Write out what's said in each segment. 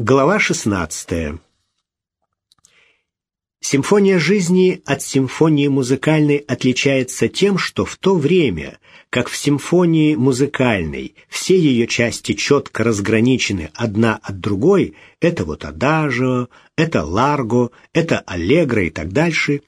Глава 16. Симфония жизни от симфонии музыкальной отличается тем, что в то время, как в симфонии музыкальной все ее части четко разграничены одна от другой, это вот адажио, это ларго, это аллегро и так дальше,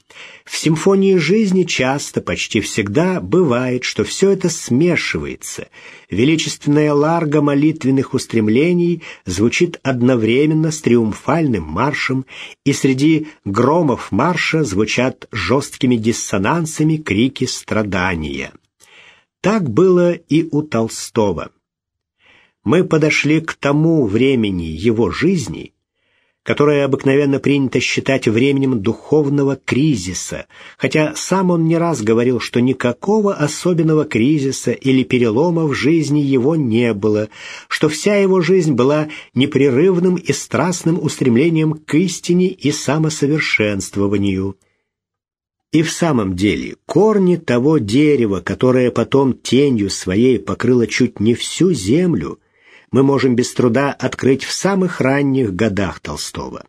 в симфонии жизни часто, почти всегда бывает, что все это смешивается. Величественная ларго молитвенных устремлений звучит одновременно с триумфальным маршем, и среди громов марша звучат жесткими диссонансами крики страдания. Так было и у Толстого. Мы подошли к тому времени его жизни, которое обыкновенно принято считать временем духовного кризиса, хотя сам он не раз говорил, что никакого особенного кризиса или перелома в жизни его не было, что вся его жизнь была непрерывным и страстным устремлением к истине и самосовершенствованию – и в самом деле, корни того дерева, которое потом тенью своей покрыло чуть не всю землю, мы можем без труда открыть в самых ранних годах Толстого.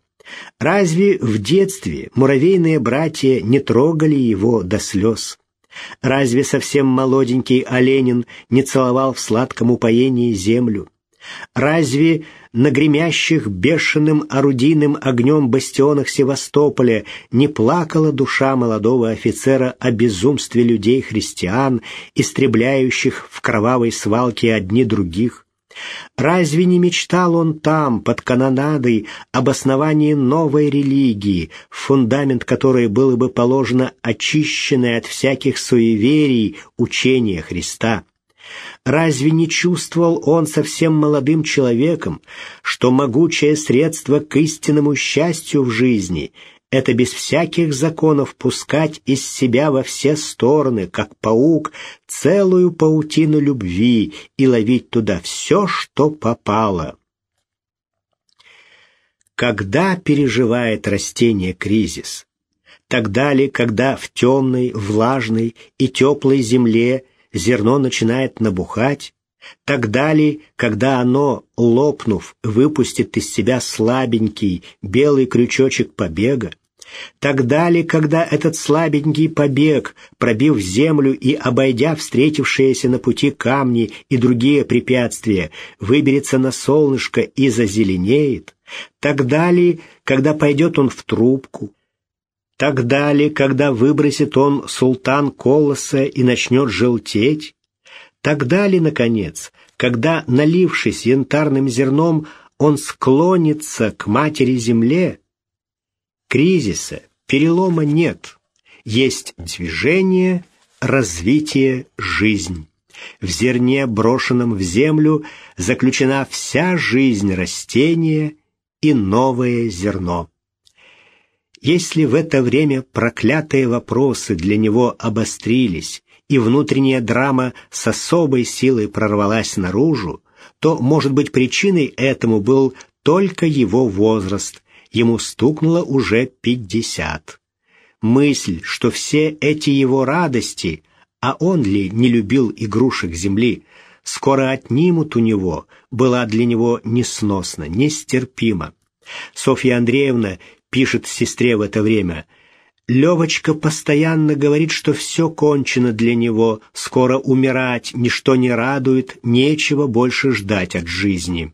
Разве в детстве муравейные братья не трогали его до слез? Разве совсем молоденький Оленин не целовал в сладком упоении землю? Разве на гремящих бешеным орудийным огнем бастионах Севастополя не плакала душа молодого офицера о безумстве людей-христиан, истребляющих в кровавой свалке одни других? Разве не мечтал он там, под канонадой, об основании новой религии, фундамент которой было бы положено очищенное от всяких суеверий учение Христа? Разве не чувствовал он совсем молодым человеком, что могучее средство к истинному счастью в жизни — это без всяких законов пускать из себя во все стороны, как паук, целую паутину любви и ловить туда все, что попало? Когда переживает растение кризис? Тогда ли, когда в темной, влажной и теплой земле зерно начинает набухать, тогда ли, когда оно, лопнув, выпустит из себя слабенький белый крючочек побега, Тогда ли, когда этот слабенький побег, пробив землю и обойдя встретившиеся на пути камни и другие препятствия, выберется на солнышко и зазеленеет? Тогда ли, когда пойдет он в трубку, Тогда ли, когда выбросит он султан колоса и начнет желтеть? Тогда ли, наконец, когда, налившись янтарным зерном, он склонится к матери-земле? Кризиса, перелома нет. Есть движение, развитие, жизнь. В зерне, брошенном в землю, заключена вся жизнь растения и новое зерно. Если в это время проклятые вопросы для него обострились, и внутренняя драма с особой силой прорвалась наружу, то, может быть, причиной этому был только его возраст, ему стукнуло уже пятьдесят. Мысль, что все эти его радости, а он ли не любил игрушек земли, скоро отнимут у него, была для него несносна, нестерпима. Софья Андреевна пишет сестре в это время. Левочка постоянно говорит, что все кончено для него, скоро умирать, ничто не радует, нечего больше ждать от жизни.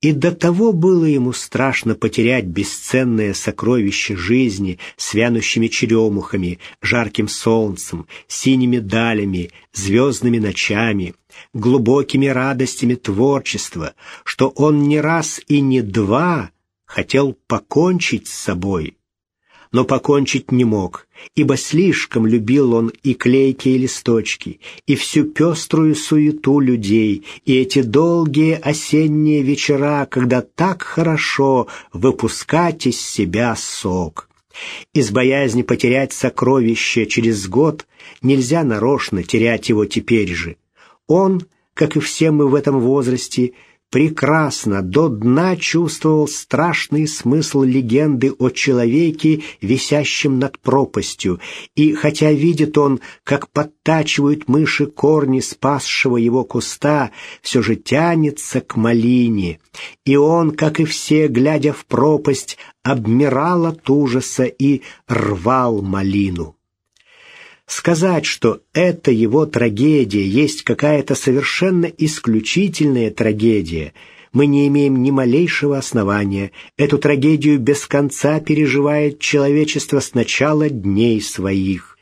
И до того было ему страшно потерять бесценное сокровище жизни с вянущими черемухами, жарким солнцем, синими далями, звездными ночами, глубокими радостями творчества, что он не раз и не два хотел покончить с собой, но покончить не мог, ибо слишком любил он и клейкие листочки, и всю пеструю суету людей, и эти долгие осенние вечера, когда так хорошо выпускать из себя сок. Из боязни потерять сокровище через год нельзя нарочно терять его теперь же. Он, как и все мы в этом возрасте, прекрасно до дна чувствовал страшный смысл легенды о человеке, висящем над пропастью, и хотя видит он, как подтачивают мыши корни спасшего его куста, все же тянется к малине, и он, как и все, глядя в пропасть, обмирал от ужаса и рвал малину. Сказать, что эта его трагедия есть какая-то совершенно исключительная трагедия, мы не имеем ни малейшего основания. Эту трагедию без конца переживает человечество с начала дней своих.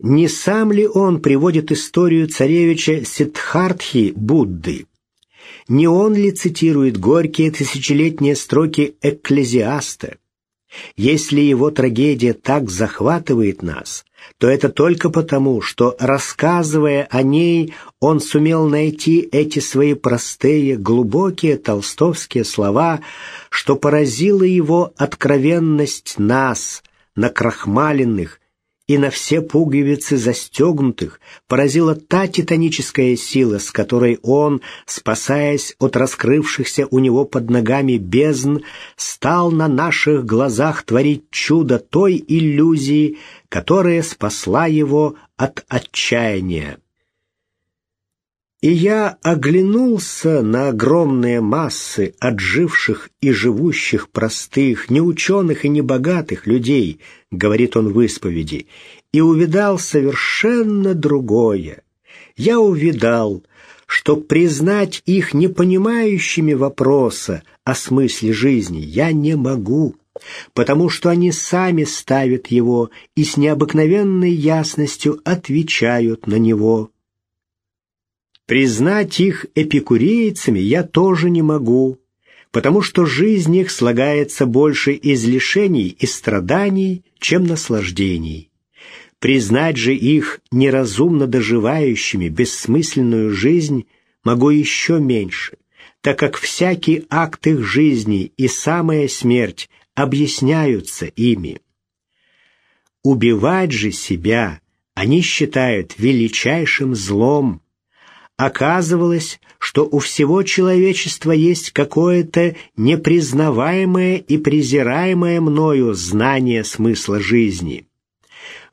Не сам ли он приводит историю царевича Сиддхартхи Будды? Не он ли цитирует горькие тысячелетние строки Экклезиаста? Если его трагедия так захватывает нас, то это только потому, что, рассказывая о ней, он сумел найти эти свои простые, глубокие толстовские слова, что поразила его откровенность нас, накрахмаленных, и на все пуговицы застегнутых поразила та титаническая сила, с которой он, спасаясь от раскрывшихся у него под ногами бездн, стал на наших глазах творить чудо той иллюзии, которая спасла его от отчаяния. И я оглянулся на огромные массы отживших и живущих простых, неученых и небогатых людей, говорит он в исповеди, и увидал совершенно другое. Я увидал, что признать их непонимающими вопроса о смысле жизни я не могу, потому что они сами ставят его и с необыкновенной ясностью отвечают на него. Признать их эпикурейцами я тоже не могу, потому что жизнь их слагается больше из лишений и страданий, чем наслаждений. Признать же их неразумно доживающими бессмысленную жизнь могу еще меньше, так как всякий акт их жизни и самая смерть объясняются ими. Убивать же себя они считают величайшим злом, оказывалось, что у всего человечества есть какое-то непризнаваемое и презираемое мною знание смысла жизни.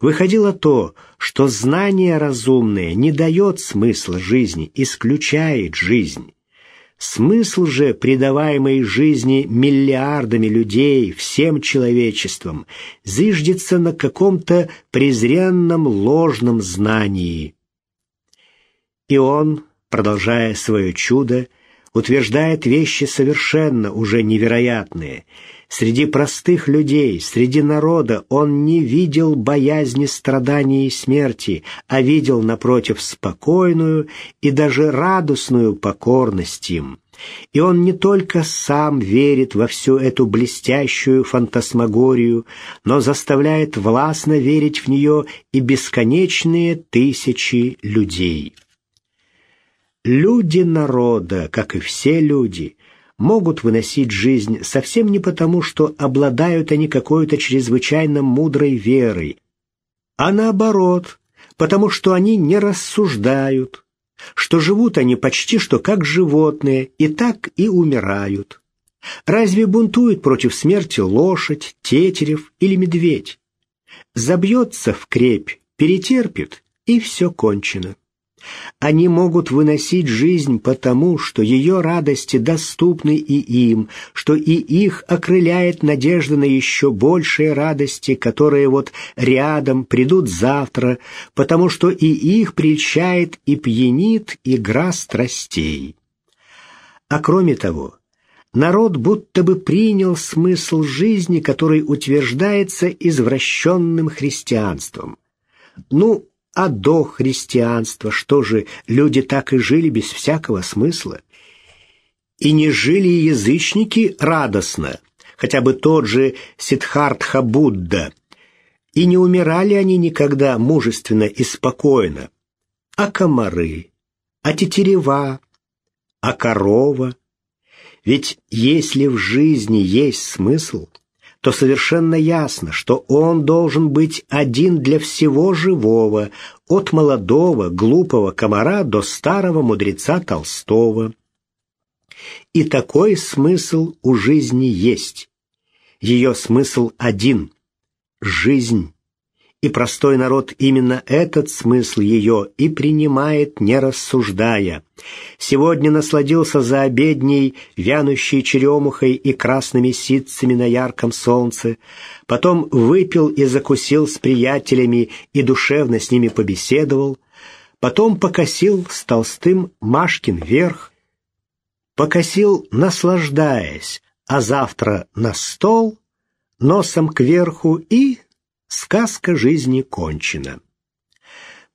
Выходило то, что знание разумное не дает смысла жизни, исключает жизнь. Смысл же, придаваемый жизни миллиардами людей, всем человечеством, зиждется на каком-то презренном ложном знании – и он, продолжая свое чудо, утверждает вещи совершенно уже невероятные. Среди простых людей, среди народа он не видел боязни страданий и смерти, а видел, напротив, спокойную и даже радостную покорность им. И он не только сам верит во всю эту блестящую фантасмагорию, но заставляет властно верить в нее и бесконечные тысячи людей. Люди народа, как и все люди, могут выносить жизнь совсем не потому, что обладают они какой-то чрезвычайно мудрой верой, а наоборот, потому что они не рассуждают, что живут они почти что как животные и так и умирают. Разве бунтует против смерти лошадь, тетерев или медведь? Забьется в крепь, перетерпит, и все кончено. Они могут выносить жизнь потому, что ее радости доступны и им, что и их окрыляет надежда на еще большие радости, которые вот рядом придут завтра, потому что и их прельщает и пьянит игра страстей. А кроме того, народ будто бы принял смысл жизни, который утверждается извращенным христианством. Ну, а до христианства что же, люди так и жили без всякого смысла? И не жили язычники радостно, хотя бы тот же Сиддхартха Будда, и не умирали они никогда мужественно и спокойно, а комары, а тетерева, а корова. Ведь если в жизни есть смысл, то совершенно ясно, что он должен быть один для всего живого, от молодого, глупого комара до старого мудреца Толстого. И такой смысл у жизни есть. Ее смысл один — жизнь. И простой народ именно этот смысл ее и принимает, не рассуждая. Сегодня насладился за обедней, вянущей черемухой и красными ситцами на ярком солнце, потом выпил и закусил с приятелями и душевно с ними побеседовал, потом покосил с толстым Машкин верх, покосил, наслаждаясь, а завтра на стол, носом кверху и сказка жизни кончена.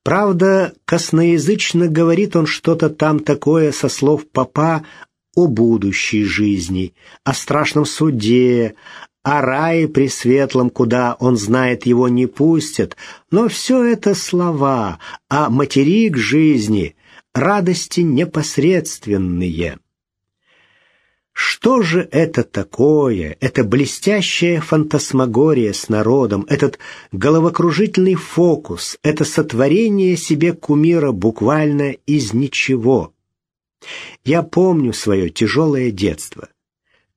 Правда, косноязычно говорит он что-то там такое со слов папа о будущей жизни, о страшном суде, о рае пресветлом, куда, он знает, его не пустят, но все это слова, а материк жизни, радости непосредственные. Что же это такое, эта блестящая фантасмагория с народом, этот головокружительный фокус, это сотворение себе кумира буквально из ничего? Я помню свое тяжелое детство.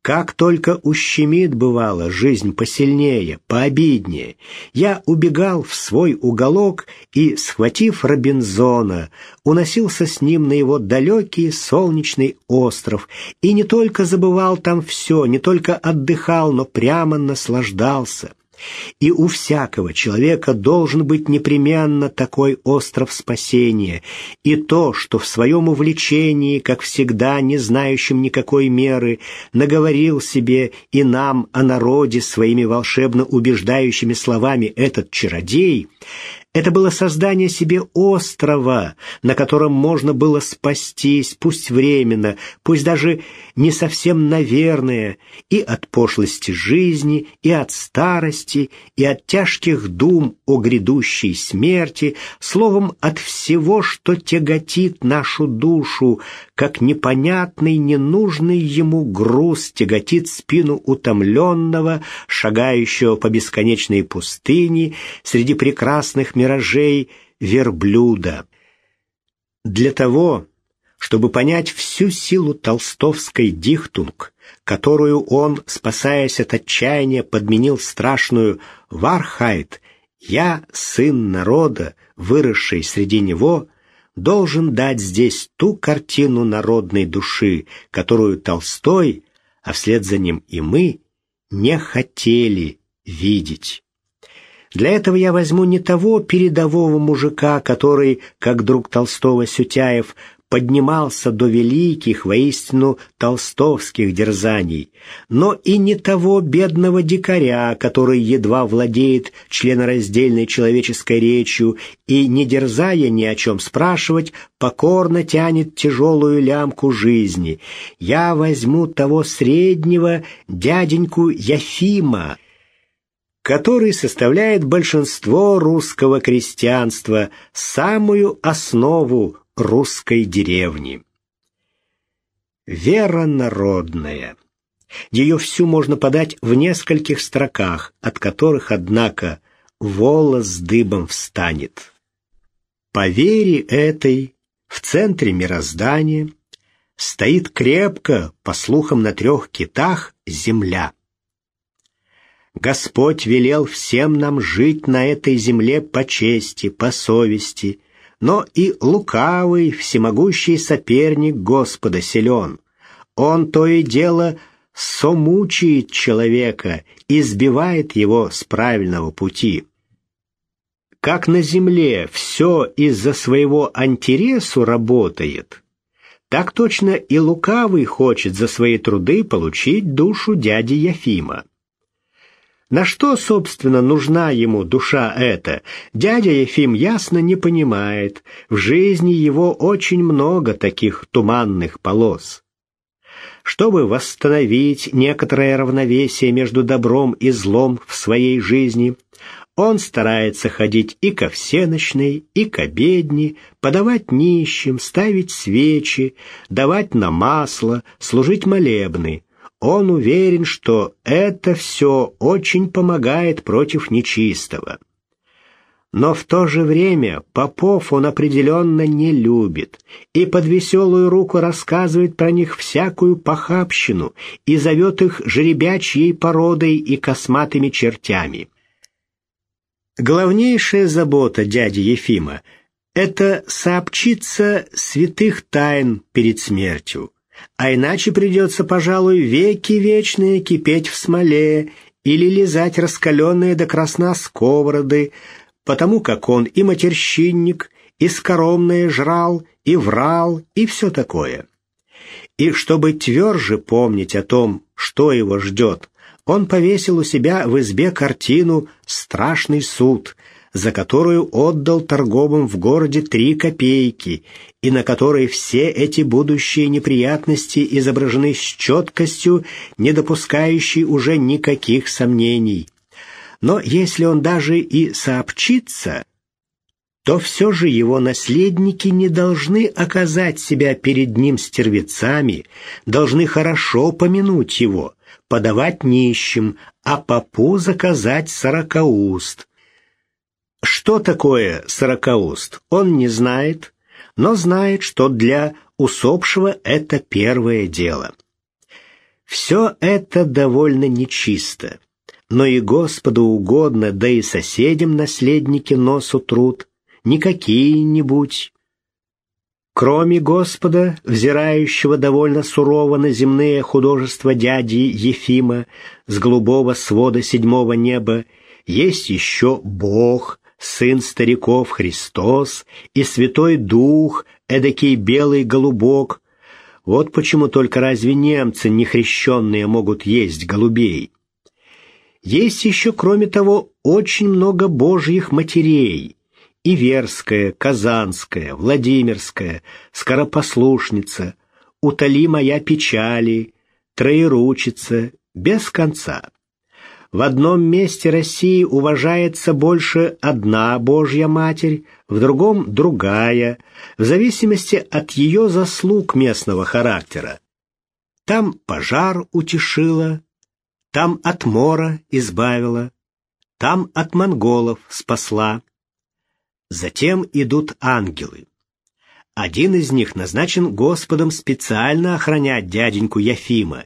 Как только ущемит, бывало, жизнь посильнее, пообиднее, я убегал в свой уголок и, схватив Робинзона, уносился с ним на его далекий солнечный остров и не только забывал там все, не только отдыхал, но прямо наслаждался. И у всякого человека должен быть непременно такой остров спасения, и то, что в своем увлечении, как всегда, не знающим никакой меры, наговорил себе и нам о народе своими волшебно убеждающими словами этот чародей, это было создание себе острова, на котором можно было спастись, пусть временно, пусть даже не совсем наверное, и от пошлости жизни, и от старости, и от тяжких дум о грядущей смерти, словом, от всего, что тяготит нашу душу, как непонятный, ненужный ему груз тяготит спину утомленного, шагающего по бесконечной пустыне среди прекрасных миражей верблюда. Для того, чтобы понять всю силу толстовской Dichtung, которую он, спасаясь от отчаяния, подменил страшную «Wahrheit», «Я, сын народа, выросший среди него», должен дать здесь ту картину народной души, которую Толстой, а вслед за ним и мы, не хотели видеть. Для этого я возьму не того передового мужика, который, как друг Толстого Сютяев, поднимался до великих, воистину толстовских дерзаний, но и не того бедного дикаря, который едва владеет членораздельной человеческой речью и, не дерзая ни о чем спрашивать, покорно тянет тяжелую лямку жизни. Я возьму того среднего дяденьку Яфима, который составляет большинство русского крестьянства, самую основу русской деревни. Вера народная. Ее всю можно подать в нескольких строках, от которых, однако, волос дыбом встанет. По вере этой в центре мироздания стоит крепко, по слухам на трех китах, земля. Господь велел всем нам жить на этой земле по чести, по совести, но и лукавый, всемогущий соперник Господа силен. Он то и дело somучает человека и сбивает его с правильного пути. Как на земле все из-за своего антиресу работает, так точно и лукавый хочет за свои труды получить душу дяди Яфима. На что, собственно, нужна ему душа эта? Дядя Ефим ясно не понимает. В жизни его очень много таких туманных полос. Чтобы восстановить некоторое равновесие между добром и злом в своей жизни, он старается ходить и ко всеночной, и к обедне, подавать нищим, ставить свечи, давать на масло, служить молебны. Он уверен, что это все очень помогает против нечистого. Но в то же время попов он определенно не любит и под веселую руку рассказывает про них всякую похабщину и зовет их жеребячьей породой и косматыми чертями. Главнейшая забота дяди Ефима — это сообщиться святых тайн перед смертью, а иначе придется, пожалуй, веки вечные кипеть в смоле или лизать раскаленные до красна сковороды, потому как он и матерщинник, и скоромное жрал, и врал, и все такое. И чтобы тверже помнить о том, что его ждет, он повесил у себя в избе картину «Страшный суд», за которую отдал торговым в городе три копейки, и на которой все эти будущие неприятности изображены с четкостью, не допускающей уже никаких сомнений. Но если он даже и сообщится, то все же его наследники не должны оказать себя перед ним стервецами, должны хорошо помянуть его, подавать нищим, а попу заказать сорокауст. Что такое сорокауст, он не знает, но знает, что для усопшего это первое дело. Все это довольно нечисто но и Господу угодно, да и соседям наследники носу труд, не какие-нибудь. Кроме Господа, взирающего довольно сурово на земные художества дяди Ефима с голубого свода седьмого неба, есть еще Бог, Сын стариков Христос и Святой Дух, эдакий белый голубок. Вот почему только разве немцы нехрещенные могут есть голубей? Есть еще, кроме того, очень много божьих матерей. Иверская, Казанская, Владимирская, Скоропослушница, Утоли моя печали, Троеручица, без конца. В одном месте России уважается больше одна Божья Матерь, в другом — другая, в зависимости от ее заслуг местного характера. Там пожар утешила, там от мора избавила, там от монголов спасла. Затем идут ангелы. Один из них назначен Господом специально охранять дяденьку Яфима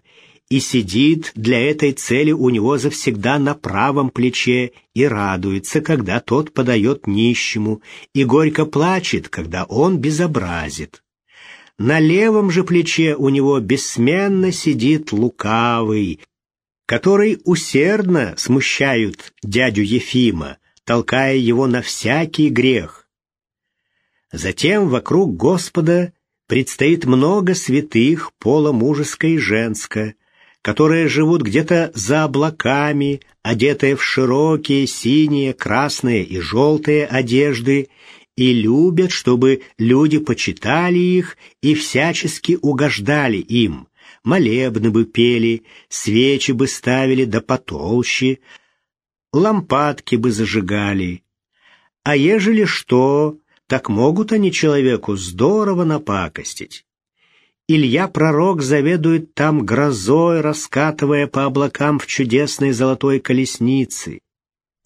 и сидит для этой цели у него завсегда на правом плече и радуется, когда тот подает нищему, и горько плачет, когда он безобразит. На левом же плече у него бессменно сидит лукавый, которые усердно смущают дядю Ефима, толкая его на всякий грех. Затем вокруг Господа предстоит много святых пола мужеско и женско, которые живут где-то за облаками, одетые в широкие синие, красные и желтые одежды, и любят, чтобы люди почитали их и всячески угождали им молебны бы пели, свечи бы ставили да потолще, лампадки бы зажигали. А ежели что, так могут они человеку здорово напакостить. Илья Пророк заведует там грозой, раскатывая по облакам в чудесной золотой колеснице.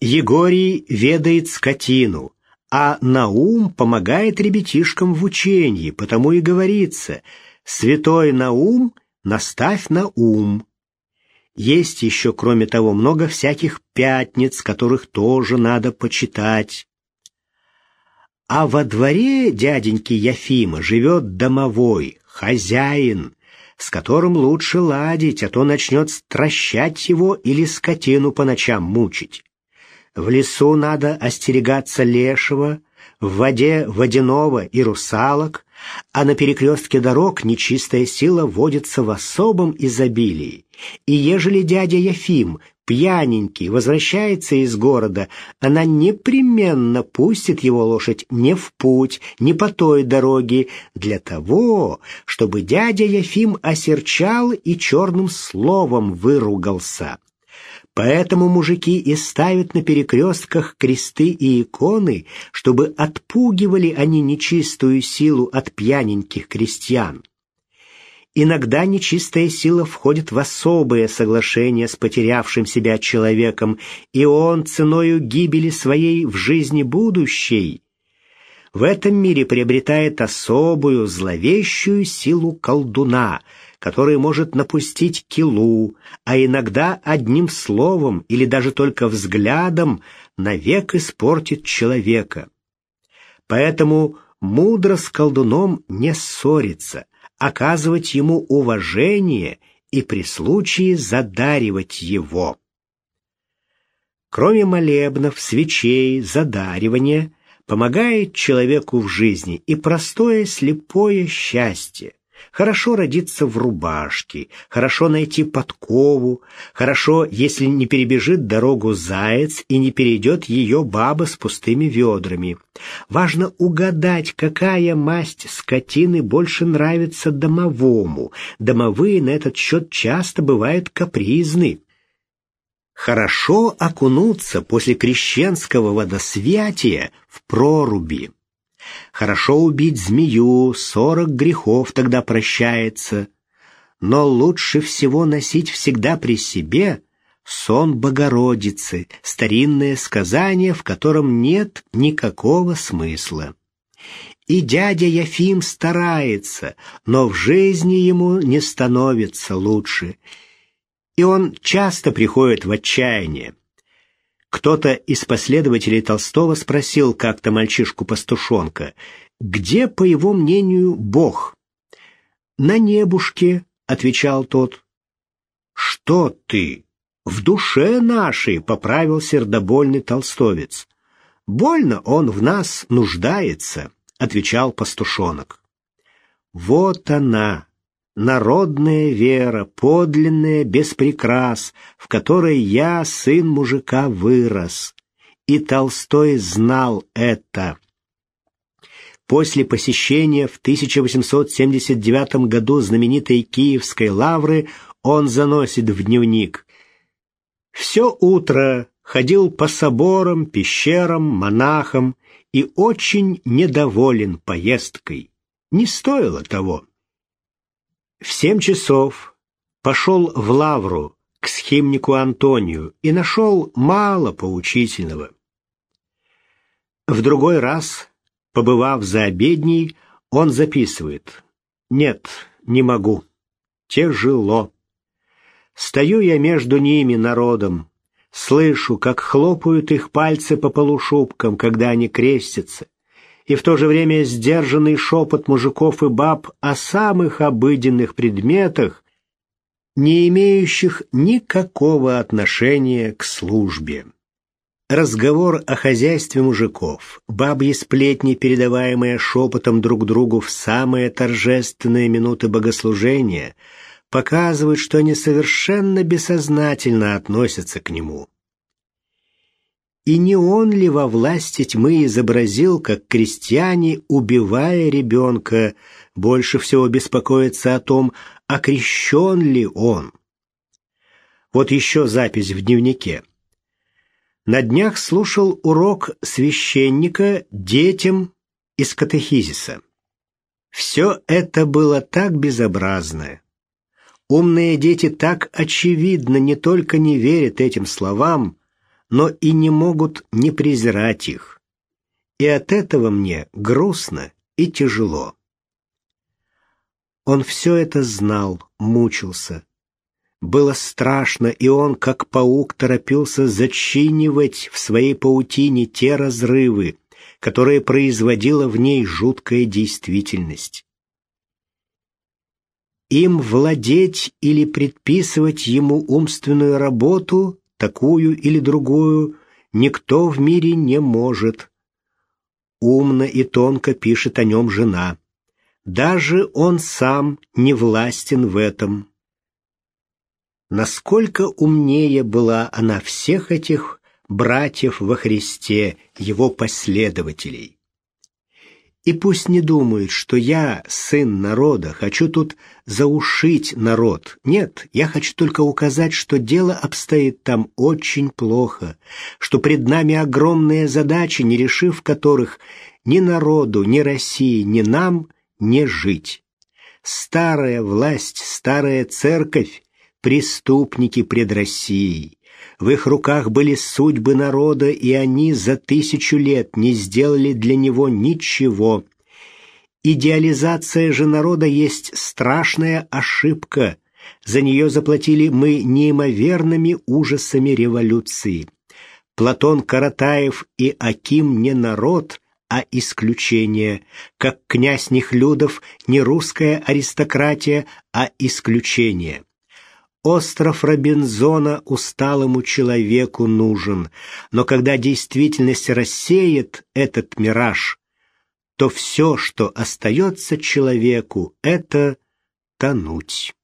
Егорий ведает скотину, а Наум помогает ребятишкам в учении, потому и говорится «Святой Наум — наставь на ум. Есть еще, кроме того, много всяких пятниц, которых тоже надо почитать. А во дворе дяденьки Яфима живет домовой, хозяин, с которым лучше ладить, а то начнет стращать его или скотину по ночам мучить. В лесу надо остерегаться лешего, в воде водяного и русалок, а на перекрестке дорог нечистая сила водится в особом изобилии. И ежели дядя Яфим, пьяненький, возвращается из города, она непременно пустит его лошадь не в путь, не по той дороге, для того, чтобы дядя Яфим осерчал и черным словом выругался. Поэтому мужики и ставят на перекрестках кресты и иконы, чтобы отпугивали они нечистую силу от пьяненьких крестьян. Иногда нечистая сила входит в особое соглашение с потерявшим себя человеком, и он ценою гибели своей в жизни будущей в этом мире приобретает особую зловещую силу колдуна, который может напустить килу, а иногда одним словом или даже только взглядом навек испортит человека. Поэтому мудро с колдуном не ссориться, оказывать ему уважение и при случае задаривать его. Кроме молебнов, свечей, задаривания, помогает человеку в жизни и простое слепое счастье. Хорошо родиться в рубашке, хорошо найти подкову, хорошо, если не перебежит дорогу заяц и не перейдет ее баба с пустыми ведрами. Важно угадать, какая масть скотины больше нравится домовому. Домовые на этот счет часто бывают капризны. Хорошо окунуться после крещенского водосвятия в проруби. Хорошо убить змею, сорок грехов тогда прощается. Но лучше всего носить всегда при себе сон Богородицы, старинное сказание, в котором нет никакого смысла. И дядя Яфим старается, но в жизни ему не становится лучше. И он часто приходит в отчаяние. Кто-то из последователей Толстого спросил как-то мальчишку-пастушонка, где, по его мнению, Бог? «На небушке», — отвечал тот. «Что ты? В душе нашей», — поправил сердобольный толстовец. «Больно он в нас нуждается», — отвечал пастушонок. «Вот она, народная вера, подлинная, без прикрас, в которой я, сын мужика, вырос. И Толстой знал это. После посещения в 1879 году знаменитой Киевской лавры он заносит в дневник. «Все утро ходил по соборам, пещерам, монахам и очень недоволен поездкой. Не стоило того». В семь часов пошел в Лавру к схимнику Антонию и нашел мало поучительного. В другой раз, побывав за обедней, он записывает «Нет, не могу. Тяжело. Стою я между ними, народом, слышу, как хлопают их пальцы по полушубкам, когда они крестятся, и в то же время сдержанный шепот мужиков и баб о самых обыденных предметах, не имеющих никакого отношения к службе. Разговор о хозяйстве мужиков, бабьи сплетни, передаваемые шепотом друг другу в самые торжественные минуты богослужения, показывают, что они совершенно бессознательно относятся к нему. И не он ли во власти тьмы изобразил, как крестьяне, убивая ребенка, больше всего беспокоятся о том, окрещен ли он? Вот еще запись в дневнике. На днях слушал урок священника детям из катехизиса. Все это было так безобразно. Умные дети так очевидно не только не верят этим словам, но и не могут не презирать их. И от этого мне грустно и тяжело. Он все это знал, мучился. Было страшно, и он, как паук, торопился зачинивать в своей паутине те разрывы, которые производила в ней жуткая действительность. Им владеть или предписывать ему умственную работу такую или другую, никто в мире не может. Умно и тонко пишет о нем жена. Даже он сам не властен в этом. Насколько умнее была она всех этих братьев во Христе, его последователей. И пусть не думают, что я, сын народа, хочу тут заушить народ. Нет, я хочу только указать, что дело обстоит там очень плохо, что пред нами огромные задачи, не решив которых ни народу, ни России, ни нам не жить. старая власть, старая церковь, преступники пред Россией. В их руках были судьбы народа, и они за тысячу лет не сделали для него ничего. Идеализация же народа есть страшная ошибка. За нее заплатили мы неимоверными ужасами революции. Платон Каратаев и Аким не народ, а исключение, как князь Нехлюдов не русская аристократия, а исключение. Остров Робинзона усталому человеку нужен, но когда действительность рассеет этот мираж, то все, что остается человеку, это тонуть.